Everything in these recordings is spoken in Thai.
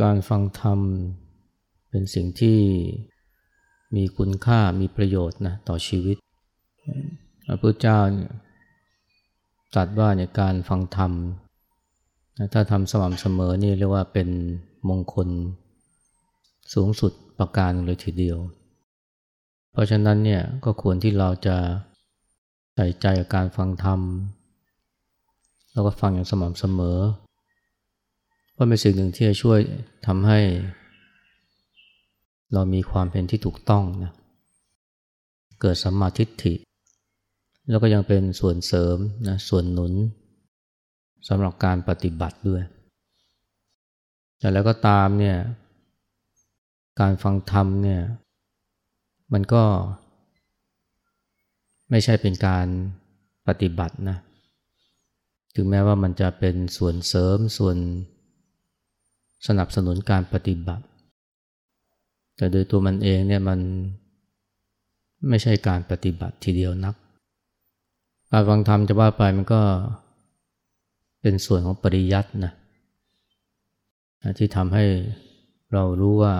การฟังธรรม เป็นสิ่งที่มีคุณค่ามีประโยชน์นะต่อชีวิต พระพุทธเจ้าตรัสว่าในการฟังธรรม ถ้าทำสม่ำเสมอนี่เรียกว่าเป็นมงคลสูงสุดประการเลยทีเดียว เพราะฉะนั้นเนี่ยก็ควรที่เราจะใส่ใจกับการฟังธรรม แล้วก็ฟังอย่างสม่ำเสมอ เพราเป็นสิ่งหนึ่งที่จะช่วยทำให้ เรามีความเป็นที่ถูกต้องนะเกิดสัมมาทิฏฐิ แล้วก็ยังเป็นส่วนเสริมนะส่วนหนุนสำหรับการปฏิบัติด้วย แต่แล้วก็ตามเนี่ย การฟังธรรมเนี่ย มันก็ ไม่ใช่เป็นการปฏิบัตินะ ถึงแม้ว่ามันจะเป็นส่วนเสริมส่วน สนับสนุนการปฏิบัติ แต่โดยตัวมันเองเนี่ยมันไม่ใช่การปฏิบัติทีเดียวนัก การฟังธรรมจะว่าไปมันก็เป็นส่วนของปริยัตินะที่ทำให้เรารู้ว่า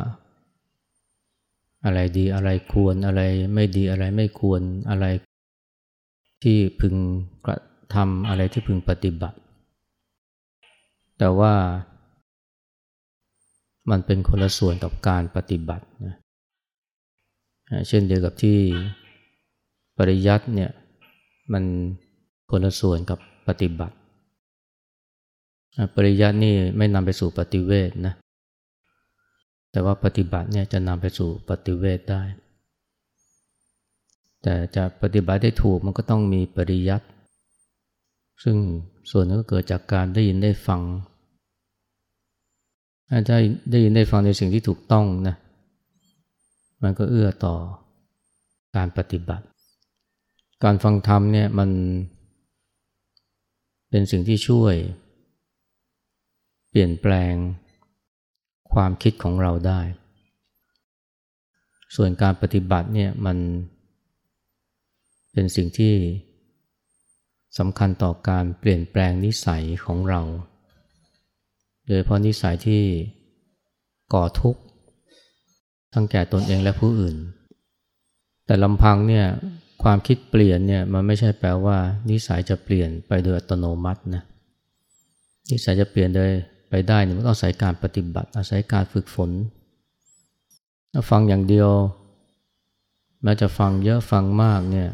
อะไรดีอะไรควรอะไรไม่ดีอะไรไม่ควรอะไรที่พึงกระทำอะไรที่พึงปฏิบัติ แต่ว่า มันเป็นคนละส่วนกับการปฏิบัตินะเช่นเดียวกับที่ปริยัติเนี่ยมันคนละส่วนกับปฏิบัติ ปริยัตินี่ไม่นำไปสู่ปฏิเวทนะแต่ว่าปฏิบัติเนี่ยจะนำไปสู่ปฏิเวทได้ แต่จะปฏิบัติได้ถูกมันก็ต้องมีปริยัติ ซึ่งส่วนนึงก็เกิดจากการได้ยินได้ฟัง ถ้าได้ยินได้ฟังในสิ่งที่ถูกต้องนะ มันก็เอื้อต่อการปฏิบัติ การฟังธรรมเนี่ยมันเป็นสิ่งที่ช่วย เปลี่ยนแปลงความคิดของเราได้ ส่วนการปฏิบัติเนี่ยมันเป็นสิ่งที่สำคัญต่อการเปลี่ยนแปลงนิสัยของเรา โดยเพราะนิสัยที่ก่อทุกข์ทั้งแก่ตนเองและผู้อื่น แต่ลำพังเนี่ยความคิดเปลี่ยนเนี่ยมันไม่ใช่แปลว่า นิสัยจะเปลี่ยนไปโดยอัตโนมัตินะนิสัยจะเปลี่ยนโดยไปได้เนี่ยมันต้องอาศัยการปฏิบัติอาศัยการฝึกฝนถ้าฟังอย่างเดียวแม้จะฟังเยอะฟังมากเนี่ย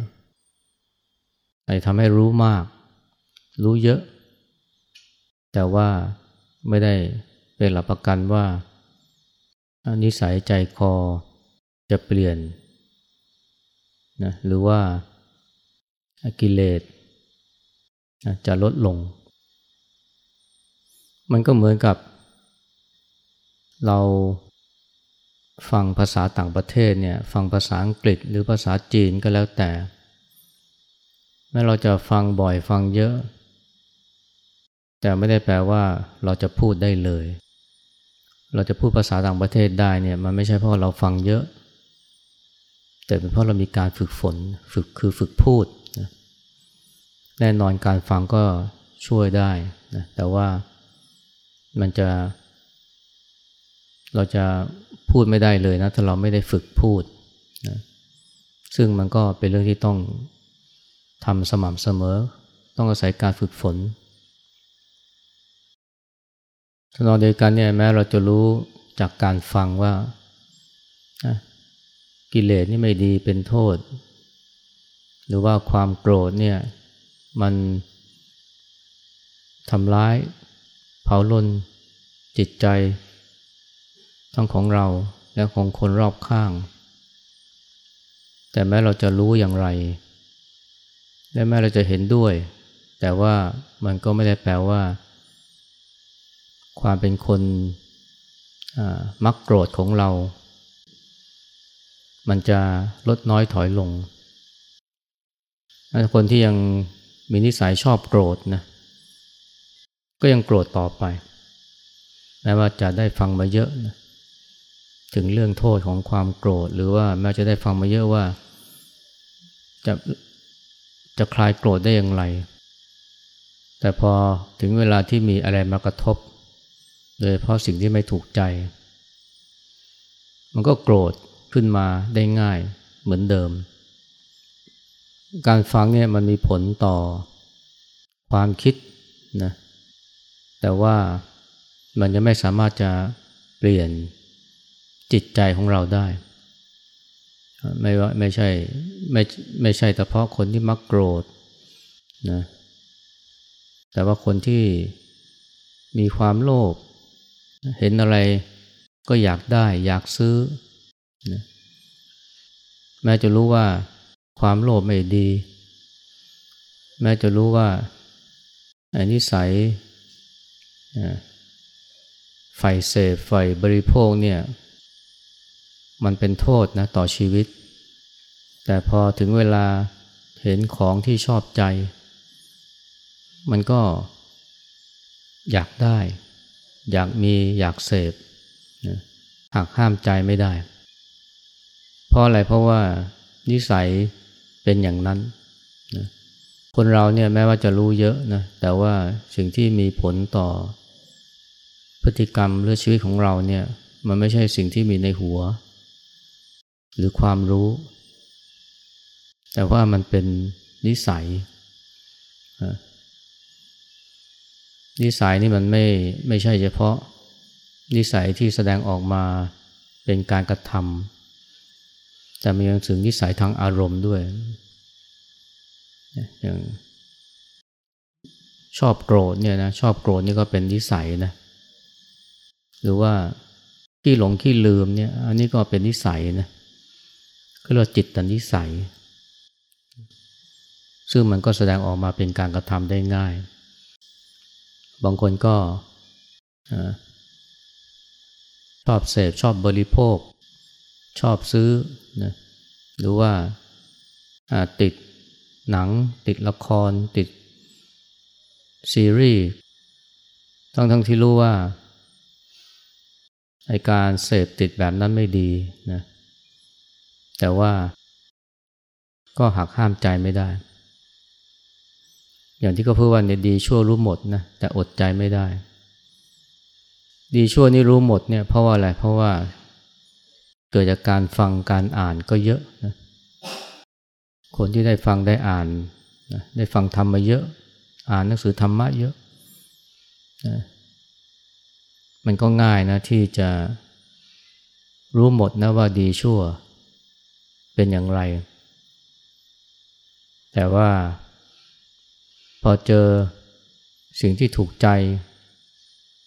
ไอาจทำให้รู้มาก รู้เยอะ แต่ว่า ไม่ได้เป็นหลักประกันว่านิสัยใจคอจะเปลี่ยนนะหรือว่ากิเลสจะลดลง มันก็เหมือนกับ เราฟังภาษาต่างประเทศเนี่ยฟังภาษาอังกฤษหรือภาษาจีนก็แล้วแต่แม้เราจะฟังบ่อยฟังเยอะ แต่ไม่ได้แปลว่าเราจะพูดได้เลย เราจะพูดภาษาต่างประเทศได้เนี่ยมันไม่ใช่เพราะเราฟังเยอะ แต่เป็นเพราะเรามีการฝึกฝนฝึกคือฝึกพูดนะแน่นอนการฟังก็ช่วยได้นะแต่ว่ามันจะ เราจะพูดไม่ได้เลยนะถ้าเราไม่ได้ฝึกพูดนะซึ่งมันก็เป็นเรื่องที่ต้องทำสม่ำเสมอ ต้องอาศัยการฝึกฝน ทนองเดียวกันเนี่ยแม้เราจะรู้จากการฟังว่ากิเลสนี่ไม่ดีเป็นโทษ หรือว่าความโกรธเนี่ยมันทำร้าย เผาลนจิตใจ ทั้งของเราและของคนรอบข้าง แต่แม้เราจะรู้อย่างไร และแม้เราจะเห็นด้วย แต่ว่ามันก็ไม่ได้แปลว่า ความเป็นคนมักโกรธของเรา มันจะลดน้อยถอยลง คนที่ยังมีนิสัยชอบโกรธนะ ก็ยังโกรธต่อไป แม้ว่าจะได้ฟังมาเยอะนะถึงเรื่องโทษของความโกรธ หรือว่าแม้จะได้ฟังมาเยอะว่า จะจะคลายโกรธได้อย่างไร แต่พอถึงเวลาที่มีอะไรมากระทบ โดยเพราะสิ่งที่ไม่ถูกใจ มันก็โกรธขึ้นมาได้ง่ายเหมือนเดิม การฟังเนี่ยมันมีผลต่อความคิดนะแต่ว่ามันจะไม่สามารถจะเปลี่ยนจิตใจของเราได้ ไม่ว่าไม่ใช่ไม่ไม่ใช่แต่เพราะคนที่มักโกรธนะแต่ว่าคนที่มีความโลภ เห็นอะไรก็อยากได้อยากซื้อนะแม้จะรู้ว่าความโลภไม่ดี แม้จะรู้ว่าอันนิสัยไฟเสพไฟบริโภคเนี่ย มันเป็นโทษนะต่อชีวิต แต่พอถึงเวลาเห็นของที่ชอบใจ มันก็อยากได้ อยากมีอยากเสพนะหากห้ามใจไม่ได้ เพราะอะไรเพราะว่านิสัยเป็นอย่างนั้นนะคนเราเนี่ยแม้ว่าจะรู้เยอะนะแต่ว่าสิ่งที่มีผลต่อ พฤติกรรมหรือชีวิตของเราเนี่ยมันไม่ใช่สิ่งที่มีในหัว หรือความรู้ แต่ว่ามันเป็นนิสัย นิสัยนี่มันไม่ไม่ใช่เฉพาะ นิสัยที่แสดงออกมาเป็นการกระทำแต่มันยังถึงนิสัยทางอารมณ์ด้วยอย่างชอบโกรธเนี่ยนะชอบโกรธนี่ก็เป็นนิสัยนะหรือว่าขี้หลงขี้ลืมเนี่ยอันนี้ก็เป็นนิสัยนะก็เรียกจิตตนิสัย ซึ่งมันก็แสดงออกมาเป็นการกระทำได้ง่าย บางคนก็ชอบเสพชอบบริโภค ชอบซื้อนะหรือว่าติดหนัง ติดละคร ติดซีรีส์ทั้งทั้งที่รู้ว่าไอการเสพติดแบบนั้นไม่ดีนะแต่ว่าก็หักห้ามใจไม่ได้ อย่างที่เขาพูดว่าเนี่ยดีชั่วรู้หมดนะแต่อดใจไม่ได้ ดีชั่วนี่รู้หมดเนี่ยเพราะว่าอะไรเพราะว่าเกิดจากการฟังการอ่านก็เยอะนะคนที่ได้ฟังได้อ่านนะได้ฟังธรรมมาเยอะ อ่านหนังสือธรรมะเยอะนะมันก็ง่ายนะที่จะรู้หมดนะว่าดีชั่วเป็นอย่างไร แต่ว่า พอเจอสิ่งที่ถูกใจ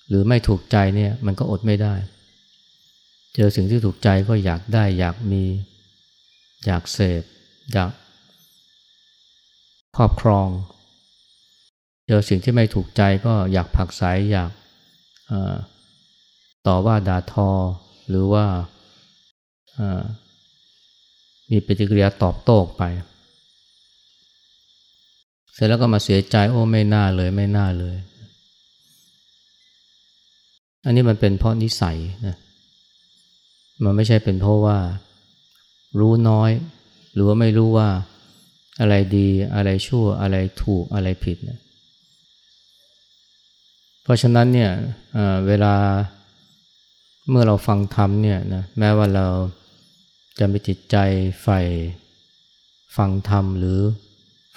หรือไม่ถูกใจเนี่ยมันก็อดไม่ได้ เจอสิ่งที่ถูกใจก็อยากได้อยากมี อยากเสพอยากครอบครอง เจอสิ่งที่ไม่ถูกใจก็อยากผักสายอยากต่อว่าด่าทอ หรือว่ามีปฏิกิริยาตอบโต้ไป เสร็จแล้วก็มาเสียใจโอ้ไม่น่าเลยไม่น่าเลย อันนี้มันเป็นเพราะนิสัยนะมันไม่ใช่เป็นเพราะว่า รู้น้อย หรือว่าไม่รู้ว่าอะไรดีอะไรชั่วอะไรถูกอะไรผิดนะเพราะฉะนั้นเนี่ยเวลาเมื่อเราฟังธรรมเนี่ยนะแม้ว่าเราจะมีจิตใจใฝ่ฟังธรรมหรือ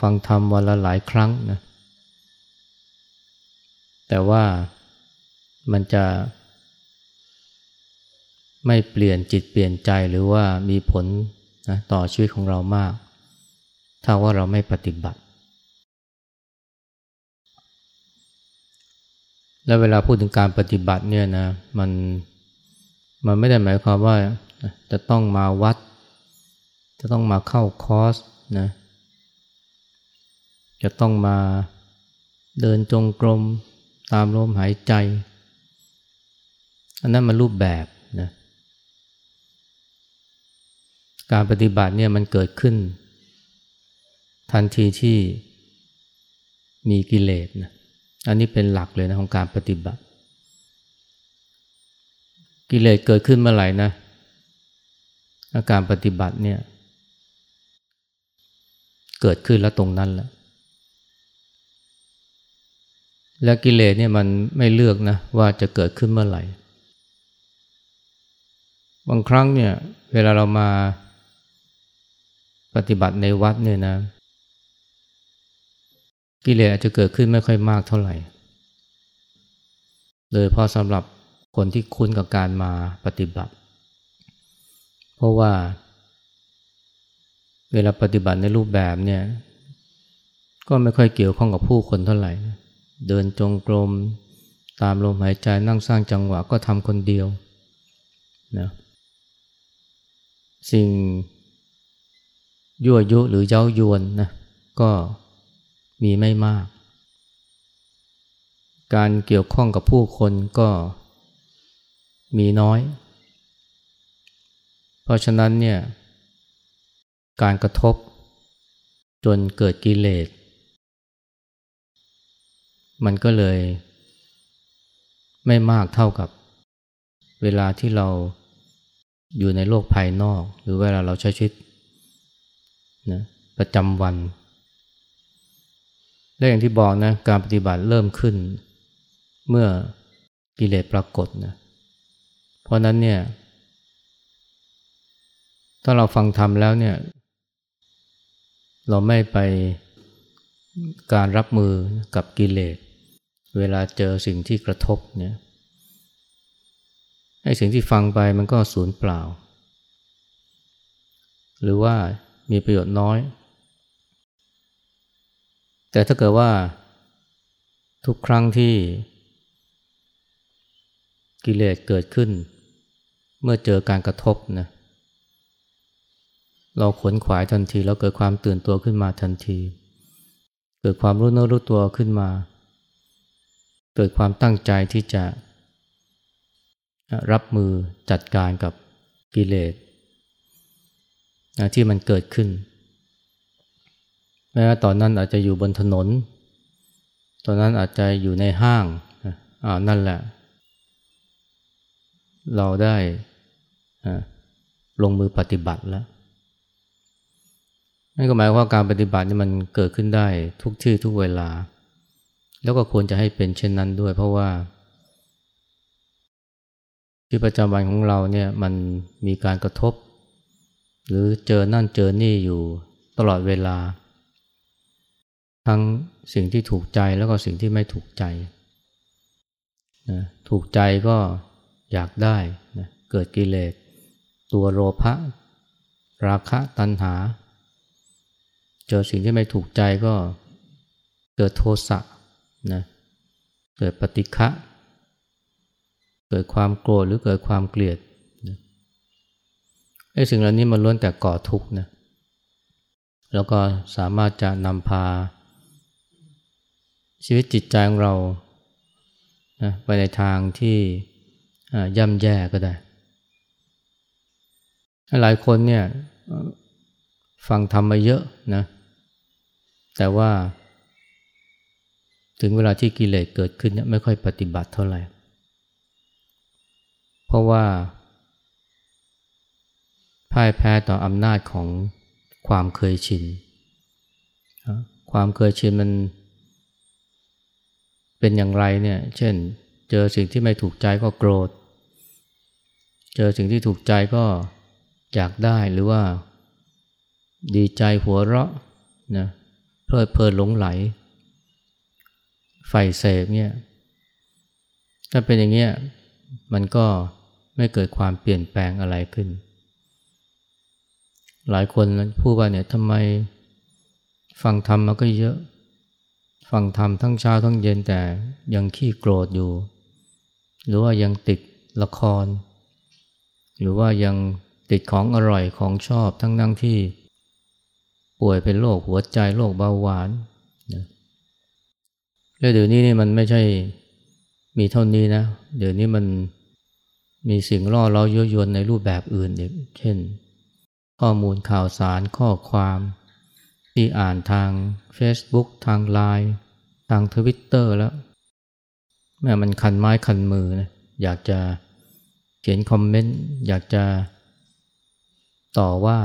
ฟังธรรมวันละหลายครั้งนะแต่ว่ามันจะไม่เปลี่ยนจิตเปลี่ยนใจหรือว่ามีผลนะต่อชีวิตของเรามาก ถ้าว่าเราไม่ปฏิบัติ และเวลาพูดถึงการปฏิบัติเนี่ยนะมันมันไม่ได้หมายความว่าจะต้องมาวัด จะต้องมาเข้าคอร์สนะ จะต้องมาเดินจงกรมตามลมหายใจ อันนั้นมันรูปแบบนะการปฏิบัติเนี่ยมันเกิดขึ้น ทันทีที่มีกิเลสนะอันนี้เป็นหลักเลยนะของการปฏิบัติ กิเลสเกิดขึ้นเมื่อไหร่นะอาการปฏิบัติเนี่ยเกิดขึ้นแล้วตรงนั้นแหละ และกิเลสเนี่ยมันไม่เลือกนะว่าจะเกิดขึ้นเมื่อไหร่ บางครั้งเนี่ยเวลาเรามาปฏิบัติในวัดเนี่ยนะ กิเลสอาจจะเกิดขึ้นไม่ค่อยมากเท่าไหร่ โดยเพราะสำหรับคนที่คุ้นกับการมาปฏิบัติ เพราะว่า เวลาปฏิบัติในรูปแบบเนี่ย ก็ไม่ค่อยเกี่ยวข้องกับผู้คนเท่าไหร่ เดินจงกรม ตามลมหายใจนั่งสร้างจังหวะก็ทำคนเดียวนะสิ่งยั่วยุหรือเย้ายวนนะก็มีไม่มาก การเกี่ยวข้องกับผู้คนก็มีน้อย เพราะฉะนั้นเนี่ยการกระทบจนเกิดกิเลส มันก็เลย ไม่มากเท่ากับ เวลาที่เราอยู่ในโลกภายนอก หรือเวลาเราใช้ชีวิตนะประจำวัน และอย่างที่บอกนะการปฏิบัติเริ่มขึ้น เมื่อกิเลสปรากฏนะเพราะนั้นเนี่ย ถ้าเราฟังธรรมแล้วเนี่ย เราไม่ไปการรับมือกับกิเลส เวลาเจอสิ่งที่กระทบเนี่ยไอ้สิ่งที่ฟังไปมันก็สูญเปล่า หรือว่ามีประโยชน์น้อย แต่ถ้าเกิดว่าทุกครั้งที่กิเลสเกิดขึ้น เมื่อเจอการกระทบนะเราขนขวายทันทีเราเกิดความตื่นตัวขึ้นมาทันที เกิดความรู้เนื้อรู้ตัวขึ้นมา กิดความตั้งใจที่จะรับมือจัดการกับกิเลสที่มันเกิดขึ้นแม้ว่าตอนนั้นอาจจะอยู่บนถนน ตอนนั้นอาจจะอยู่ในห้างอ่านั่นแหละ เราได้ลงมือปฏิบัติแล้วนั่นก็หมายว่าการปฏิบัตินี่มันเกิดขึ้นได้ทุกที่ทุกเวลา แล้วก็ควรจะให้เป็นเช่นนั้นด้วย เพราะว่าชีวิตประจำวันของเราเนี่ยมันมีการกระทบ หรือเจอนั่นเจอนี่อยู่ตลอดเวลา ทั้งสิ่งที่ถูกใจแล้วก็สิ่งที่ไม่ถูกใจนะถูกใจก็อยากได้นะเกิดกิเลส ตัวโลภะราคะตัณหา เจอสิ่งที่ไม่ถูกใจก็เกิดโทสะ นะเกิดปฏิฆะเกิดความโกรธหรือเกิดความเกลียดไอ้สิ่งเหล่านี้มันล้วนแต่ก่อทุกข์นะแล้วก็สามารถจะนำพา ชีวิตจิตใจของเรานะไปในทางที่ย่ำแย่ก็ได้หลายคนเนี่ยฟังธรรมมาเยอะนะแต่ว่า ถึงเวลาที่กิเลสเกิดขึ้นเนี่ยไม่ค่อยปฏิบัติเท่าไหร่ เพราะว่าพ่ายแพ้ต่ออำนาจของความเคยชิน ความเคยชินมันเป็นอย่างไรเนี่ย เช่น เจอสิ่งที่ไม่ถูกใจก็โกรธ เจอสิ่งที่ถูกใจก็อยากได้หรือว่า ดีใจหัวเราะนะเพลิดเพลินหลงไหล ไฟเสพเนี่ยถ้าเป็นอย่างเงี้ยมันก็ไม่เกิดความเปลี่ยนแปลงอะไรขึ้น หลายคนพูดว่าเนี่ยทำไมฟังธรรมมาก็เยอะ ฟังธรรมทั้งเช้าทั้งเย็นแต่ยังขี้โกรธอยู่ หรือว่ายังติดละคร หรือว่ายังติดของอร่อยของชอบทั้งนั่งที่ ป่วยเป็นโรคหัวใจโรคเบาหวาน แล้วเดี๋ยวนี้นี่มันไม่ใช่มีเท่านี้นะ เดี๋ยวนี้มันมีสิ่งล่อเรายั่วยวนในรูปแบบอื่นอีกเช่น ข้อมูลข่าวสารข้อความ ที่อ่านทาง Facebook ทางไลน์ทางทวิตเตอร์แล้ว แม่มันคันไม้คันมือนะอยากจะเขียนคอมเมนต์ อยากจะต่อว่า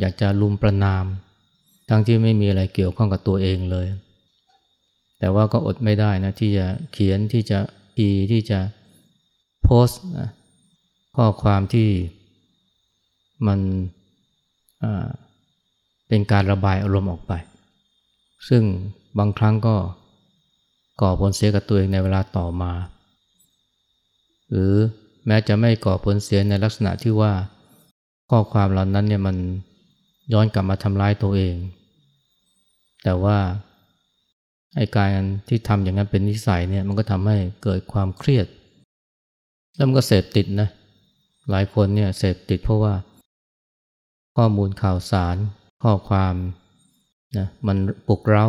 อยากจะลุมประนาม ทั้งที่ไม่มีอะไรเกี่ยวข้องกับตัวเองเลย แต่ว่าก็อดไม่ได้นะที่จะเขียนที่จะพีที่จะโพสต์นะข้อความที่มันเป็นการระบายอารมณ์ออกไป ซึ่งบางครั้งก็ก่อผลเสียกับตัวเองในเวลาต่อมา หรือแม้จะไม่ก่อผลเสียในลักษณะที่ว่าข้อความเหล่านั้นเนี่ยมันย้อนกลับมาทำร้ายตัวเอง แต่ว่า ไอ้การที่ทำอย่างนั้นเป็นนิสัยเนี่ยมันก็ทำให้เกิดความเครียด แล้วมันก็เสพติดนะ หลายคนเนี่ยเสพติดเพราะว่า ข้อมูลข่าวสาร ข้อความนะมันปลุกเร้า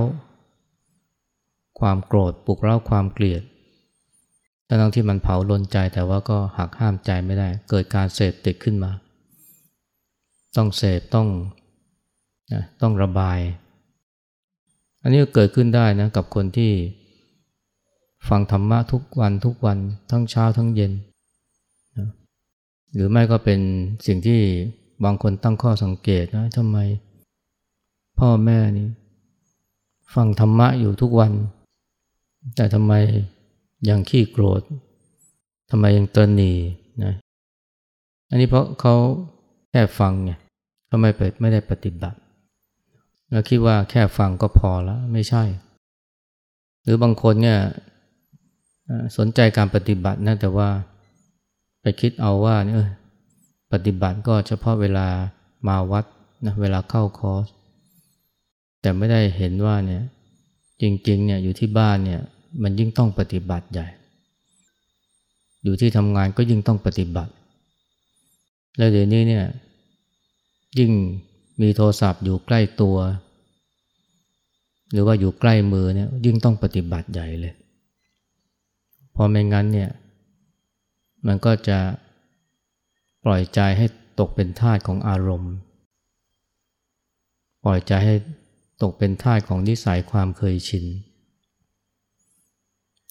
ความโกรธปลุกเร้าความเกลียดทั้งที่มันเผาลนใจแต่ว่าก็หักห้ามใจไม่ได้ เกิดการเสพติดขึ้นมา ต้องเสพต้องนะต้องระบาย อันนี้ก็เกิดขึ้นได้นะกับคนที่ฟังธรรมะทุกวันทุกวันทั้งเช้าทั้งเย็นนะหรือไม่ก็เป็นสิ่งที่บางคนตั้งข้อสังเกตนะทำไมพ่อแม่นี่ฟังธรรมะอยู่ทุกวัน แต่ทำไมยังขี้โกรธทำไมยังตรนีนะอันนี้เพราะเขาแค่ฟังไงเขาไม่ไปไม่ได้ปฏิบัติ แล้วคิดว่าแค่ฟังก็พอแล้วไม่ใช่ หรือบางคนเนี่ยสนใจการปฏิบัตินะแต่ว่าไปคิดเอาว่าเนี่ยปฏิบัติก็เฉพาะเวลามาวัดนะเวลาเข้าคอร์สแต่ไม่ได้เห็นว่าเนี่ยจริงๆเนี่ยอยู่ที่บ้านเนี่ยมันยิ่งต้องปฏิบัติใหญ่ อยู่ที่ทำงานก็ยิ่งต้องปฏิบัติ แล้วเดี๋ยวนี้เนี่ยยิ่งมีโทรศัพท์อยู่ใกล้ตัว หรือว่าอยู่ใกล้มือเนี่ยยิ่งต้องปฏิบัติใหญ่เลย พอไม่งั้นเนี่ย มันก็จะปล่อยใจให้ตกเป็นทาสของอารมณ์ ปล่อยใจให้ตกเป็นทาสของนิสัยความเคยชิน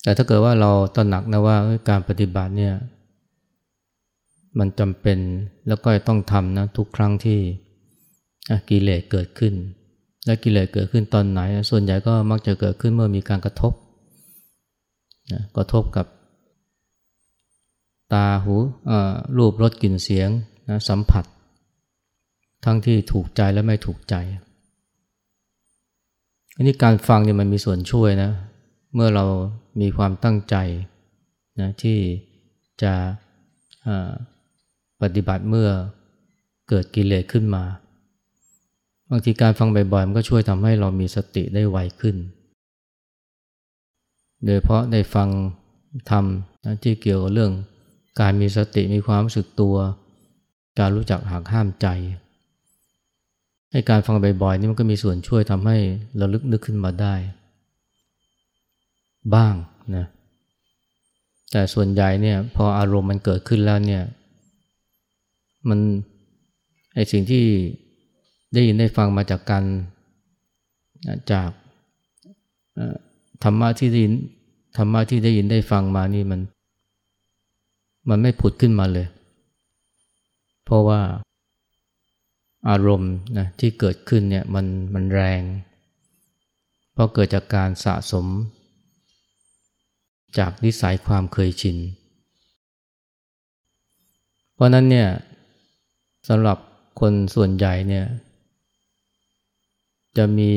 แต่ถ้าเกิดว่าเราตระหนักนะว่าการปฏิบัติเนี่ย มันจำเป็นแล้วก็ต้องทำนะทุกครั้งที่กิเลสเกิดขึ้น และกิเลสเกิดขึ้นตอนไหน ส่วนใหญ่ก็มักจะเกิดขึ้นเมื่อมีการกระทบนะกระทบกับตาหูรูปรสกลิ่นเสียงนะสัมผัส ทั้งที่ถูกใจและไม่ถูกใจ อันนี้การฟังเนี่ยมันมีส่วนช่วยนะ เมื่อเรามีความตั้งใจนะที่จะปฏิบัติเมื่อเกิดกิเลสขึ้นมาางทีการฟังบ่อยๆมันก็ช่วยทำให้เรามีสติได้ไวขึ้น โดยเพราะได้ฟังธรรมนะที่เกี่ยวกับเรื่อง การมีสติมีความรู้สึกตัว การรู้จักหักห้ามใจ ให้การฟังบ่อยๆนี่มันก็มีส่วนช่วยทำให้เราลึกนึกขึ้นมาได้ บ้างนะแต่ส่วนใหญ่เนี่ยพออารมณ์มันเกิดขึ้นแล้วเนี่ยมันไอสิ่งที่ ได้ยินได้ฟังมาจากการจากธรรมะที่ได้ยินธรรมะที่ได้ยินได้ฟังมานี่มัน มันไม่ผุดขึ้นมาเลย เพราะว่าอารมณ์นะที่เกิดขึ้นเนี่ยมันมันแรง เพราะเกิดจากการสะสม จากนิสัยความเคยชิน เพราะนั้นเนี่ยสำหรับคนส่วนใหญ่เนี่ย จะมี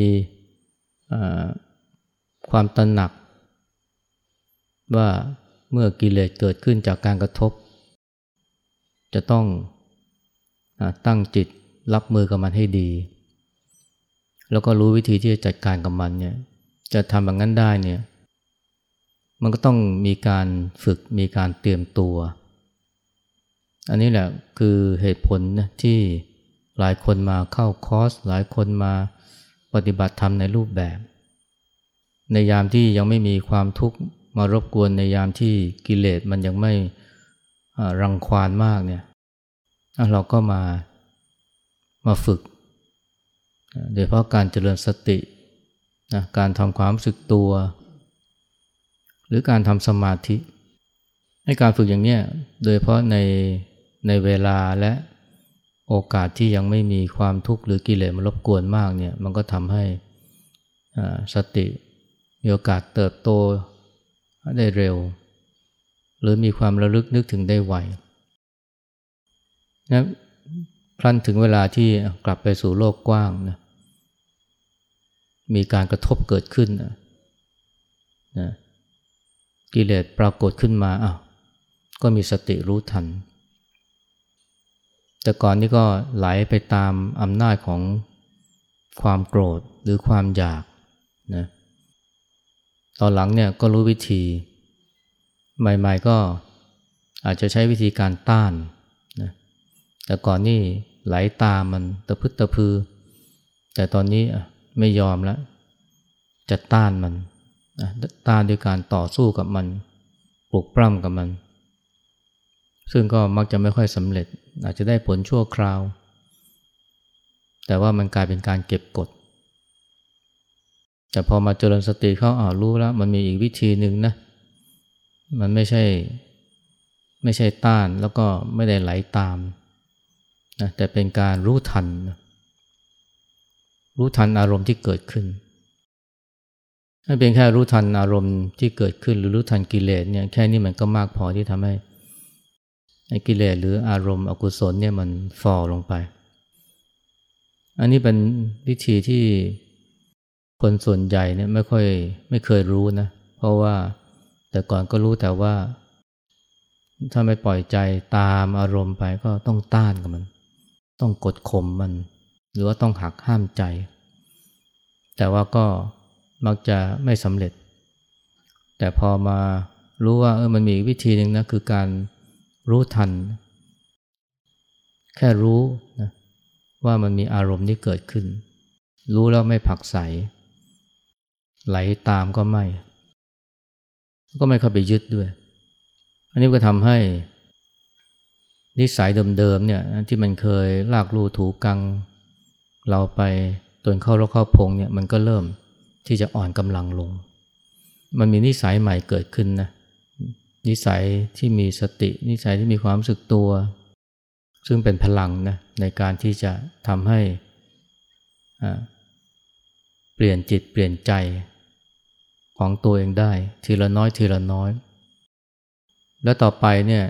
ความตระหนัก ว่าเมื่อกิเลสเกิดขึ้นจากการกระทบ จะต้องตั้งจิตรับมือกับมันให้ดี แล้วก็รู้วิธีที่จะจัดการกับมันเนี่ยจะทำแบบนั้นได้เนี่ยมันก็ต้องมีการฝึกมีการเตรียมตัว อันนี้แหละคือเหตุผลนะที่หลายคนมาเข้าคอร์สหลายคนมา ปฏิบัติธรรมในรูปแบบ ในยามที่ยังไม่มีความทุกข์มารบกวนในยามที่กิเลสมันยังไม่รังควานมากเนี่ยเราก็มามาฝึก โดยเพราะการเจริญสตินะการทำความรู้สึกตัว หรือการทำสมาธิ ให้การฝึกอย่างนี้โดยเพราะในในเวลาและ โอกาสที่ยังไม่มีความทุกข์หรือกิเลสมารบกวนมากเนี่ยมันก็ทำให้สติมีโอกาสเติบโตได้เร็ว หรือมีความระลึกนึกถึงได้ไวนะครั้นถึงเวลาที่กลับไปสู่โลกกว้างนะมีการกระทบเกิดขึ้นนะนะกิเลสปรากฏขึ้นมาอ้าวก็มีสติรู้ทัน แต่ก่อนนี้ก็ไหลไปตามอำนาจของความโกรธหรือความอยากนะตอนหลังเนี่ยก็รู้วิธี ใหม่ๆก็อาจจะใช้วิธีการต้านนะแต่ก่อนนี่ไหลตามมันตะพึดตะพือ แต่ตอนนี้ไม่ยอมแล้วจะต้านมันต้านด้วยการต่อสู้กับมัน ปลุกปล้ำกับมัน ซึ่งก็มักจะไม่ค่อยสำเร็จ อาจจะได้ผลชั่วคราว แต่ว่ามันกลายเป็นการเก็บกด แต่พอมาเจริญสติเขาอ่ารู้แล้ว มันมีอีกวิธีหนึ่งนะ มันไม่ใช่ไม่ใช่ต้านแล้วก็ไม่ได้ไหลาตามนะแต่เป็นการรู้ทันนะรู้ทันอารมณ์ที่เกิดขึ้นถ้าเพียงแค่รู้ทันอารมณ์ที่เกิดขึ้นหรือรู้ทันกิเลสเนี่ยแค่นี้มันก็มากพอที่ทำให้ กิเลสหรืออารมณ์อกุศลเนี่ยมันฟอลงไป อันนี้เป็นวิธีที่คนส่วนใหญ่เนี่ยไม่ค่อยไม่เคยรู้นะ เพราะว่าแต่ก่อนก็รู้แต่ว่า ถ้าไม่ปล่อยใจตามอารมณ์ไปก็ต้องต้านกับมัน ต้องกดข่มมัน หรือว่าต้องหักห้ามใจ แต่ว่าก็มักจะไม่สำเร็จ แต่พอมารู้ว่าเออมันมีวิธีหนึ่งนะคือการ รู้ทัน แค่รู้นะว่ามันมีอารมณ์ที่เกิดขึ้น รู้แล้วไม่ผักใส ไหลตามก็ไม่ ก็ไม่เข้าไปยึดด้วย อันนี้ก็ทำให้นิสัยเดิมๆเนี่ยที่มันเคยลากลูถูกัง เราไปจนเข้ารกเข้าพงเนี่ยมันก็เริ่มที่จะอ่อนกำลังลง มันมีนิสัยใหม่เกิดขึ้นนะ นิสัยที่มีสติ นิสัยที่มีความรู้สึกตัว ซึ่งเป็นพลังนะในการที่จะทำให้เปลี่ยนจิตเปลี่ยนใจของตัวเองได้ ทีละน้อยทีละน้อย แล้วต่อไปเนี่ย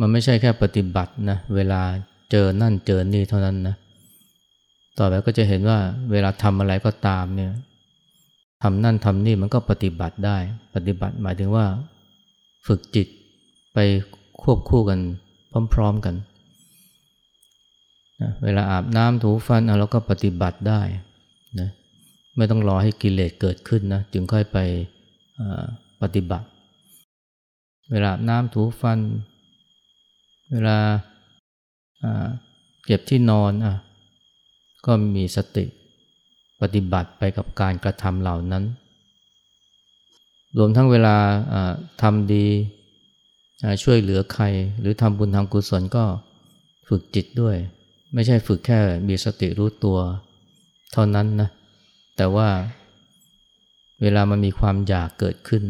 มันไม่ใช่แค่ปฏิบัตินะเวลาเจอนั่นเจอนี่เท่านั้นนะต่อไปก็จะเห็นว่าเวลาทำอะไรก็ตามเนี่ยทำนั่นทำนี่มันก็ปฏิบัติได้ ปฏิบัติหมายถึงว่า ฝึกจิตไปควบคู่กันพร้อม ๆกันนะเวลาอาบน้ำถูฟันเราก็ปฏิบัติได้นะไม่ต้องรอให้กิเลสเกิดขึ้นนะจึงค่อยไปปฏิบัติ เวลาอาบน้ำถูฟัน เวลาเก็บที่นอนอก็มีสติปฏิบัติไปกับการกระทำเหล่านั้น รวมทั้งเวลาทำดีช่วยเหลือใคร หรือทำบุญทำกุศลก็ฝึกจิตด้วย ไม่ใช่ฝึกแค่มีสติรู้ตัวเท่านั้นนะ แต่ว่าเวลามันมีความอยากเกิดขึ้น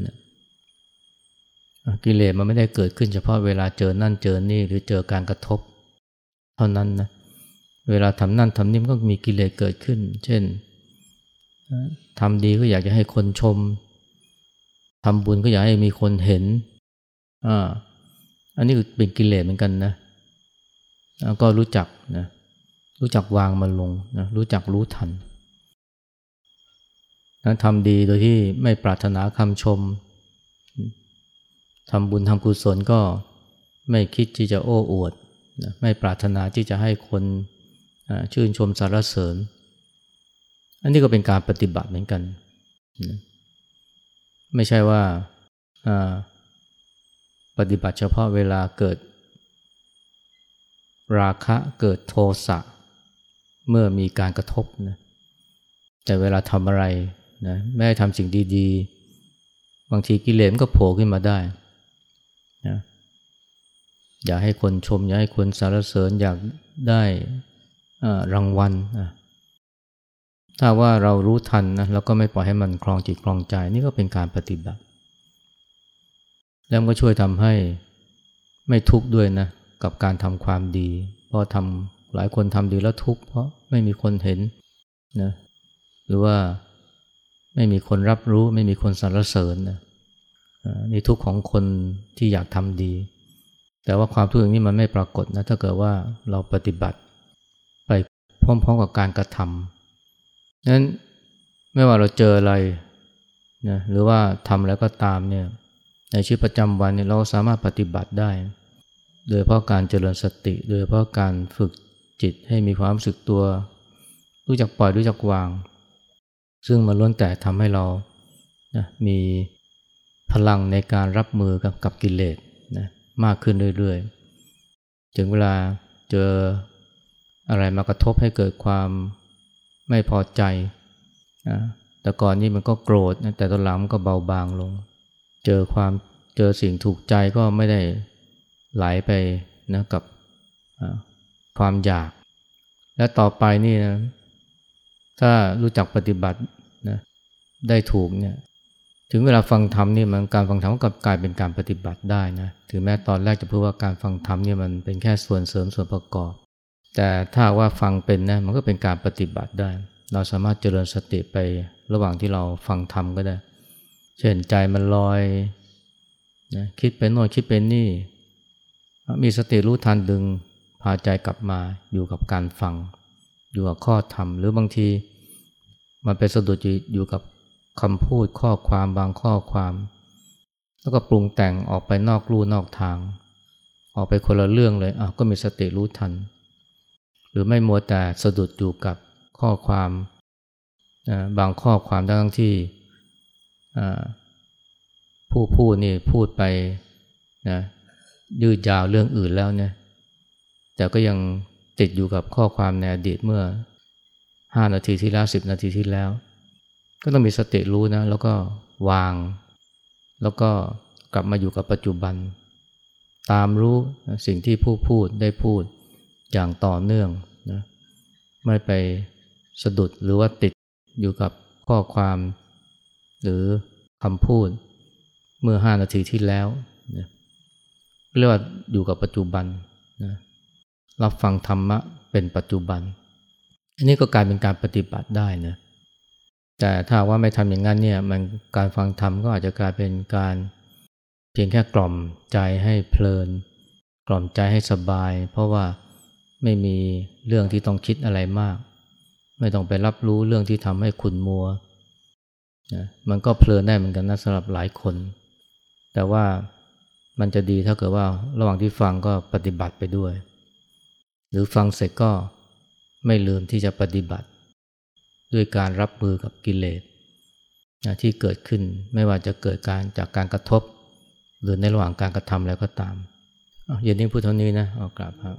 กิเลสมันไม่ได้เกิดขึ้นเฉพาะเวลาเจอนั่นเจอนี่หรือเจอการกระทบ เท่านั้นนะเวลาทำนั่นทำนี่มันก็มีกิเลสเกิดขึ้น เช่นทำดีก็อยากจะให้คนชม ทำบุญก็อยากให้มีคนเห็นอ่าอันนี้เป็นกิเลสเหมือนกันนะก็รู้จักนะรู้จักวางมันลงนะรู้จักรู้ทันนะทำดีโดยที่ไม่ปรารถนาคำชมทำบุญทำกุศลก็ไม่คิดที่จะโอ้อวดนะไม่ปรารถนาที่จะให้คนชื่นชมสรรเสริญ อันนี้ก็เป็นการปฏิบัติเหมือนกัน ไม่ใช่ว่าปฏิบัติเฉพาะเวลาเกิด ราคะเกิดโทสะเมื่อมีการกระทบนะแต่เวลาทำอะไรนะแม้ทำสิ่งดีๆ บางทีกิเลสก็โผล่ขึ้นมาได้นะอยากให้คนชม อยากให้คนสรรเสริญอยากได้รางวัล ถ้าว่าเรารู้ทันนะแล้วก็ไม่ปล่อยให้มันคลองจิตคลองใจนี่ก็เป็นการปฏิบัติ แล้วก็ช่วยทำให้ไม่ทุกข์ด้วยนะกับการทำความดี เพราะทำหลายคนทำดีแล้วทุกข์เพราะไม่มีคนเห็นนะหรือว่าไม่มีคนรับรู้ ไม่มีคนสรรเสริญนะนี่ทุกข์ของคนที่อยากทำดี แต่ว่าความทุกข์อย่างนี้มันไม่ปรากฏนะถ้าเกิดว่าเราปฏิบัติ ไปพร้อมๆกับการกระทำ นั้นไม่ว่าเราเจออะไรนะหรือว่าทำแล้วก็ตามเนี่ยในชีวิตประจำวันเนี่ยเราสามารถปฏิบัติได้ โดยเพราะการเจริญสติ โดยเพราะการฝึกจิตให้มีความรู้สึกตัว รู้จักปล่อยรู้จักวาง ซึ่งมันล้วนแต่ทำให้เรานะมีพลังในการรับมือกับกับกิเลสนะมากขึ้นเรื่อยๆ ถึงเวลาเจออะไรมากระทบให้เกิดความ ไม่พอใจนะแต่ก่อนนี้มันก็โกรธนะแต่ตอนหลังมันก็เบาบางลง เจอความเจอสิ่งถูกใจก็ไม่ได้ไหลไปนะกับความอยาก และต่อไปนี่นะถ้ารู้จักปฏิบัตินะได้ถูกเนี่ยถึงเวลาฟังธรรมนี่มันการฟังธรรมก็กลายเป็นการปฏิบัติได้นะถึงแม้ตอนแรกจะพูดว่าการฟังธรรมนี่มันเป็นแค่ส่วนเสริมส่วนประกอบ แต่ถ้าว่าฟังเป็นนะมันก็เป็นการปฏิบัติได้ เราสามารถเจริญสติไประหว่างที่เราฟังธรรมก็ได้ เช่นใจมันลอยนะคิดไปโน่นคิดไปนี่ มีสติรู้ทันดึง พาใจกลับมาอยู่กับการฟัง อยู่กับข้อธรรม หรือบางทีมันไปสะดุดอยู่กับคำพูดข้อความบางข้อความ แล้วก็ปรุงแต่งออกไปนอกลู่นอกทาง ออกไปคนละเรื่องเลยอะก็มีสติรู้ทัน รือไม่มัวแต่สะดุดอยู่กับข้อความนะบางข้อความทั้งที่ผู้พูดนี่พูดไปนะยืดยาวเรื่องอื่นแล้วเนี่ยแต่ก็ยังติดอยู่กับข้อความในอดีตเมื่อห้านาทีที่แล้วสิบนาทีที่แล้ว ก็ต้องมีสติรู้นะ แล้วก็วาง แล้วก็กลับมาอยู่กับปัจจุบัน ตามรู้สิ่งที่ผู้พูดได้พูด อย่างต่อเนื่องนะไม่ไปสะดุดหรือว่าติดอยู่กับข้อความหรือคำพูดเมื่อห้านาทีที่แล้วนะเรียกว่าอยู่กับปัจจุบันนะรับฟังธรรมะเป็นปัจจุบัน อันนี้ก็กลายเป็นการปฏิบัติได้นะแต่ถ้าว่าไม่ทำอย่างนั้นเนี่ยมันการฟังธรรมก็อาจจะกลายเป็นการเพียงแค่กล่อมใจให้เพลิน กล่อมใจให้สบาย เพราะว่า ไม่มีเรื่องที่ต้องคิดอะไรมาก ไม่ต้องไปรับรู้เรื่องที่ทำให้ขุนมัวนะมันก็เพลินได้เหมือนกันนะสำหรับหลายคน แต่ว่ามันจะดีถ้าเกิดว่าระหว่างที่ฟังก็ปฏิบัติไปด้วย หรือฟังเสร็จก็ไม่ลืมที่จะปฏิบัติ ด้วยการรับมือกับกิเลสนะที่เกิดขึ้นไม่ว่าจะเกิดการจากการกระทบ หรือในระหว่างการกระทำแล้วก็ตามเย็นนี้พูดเท่านี้นะเอากลับครับ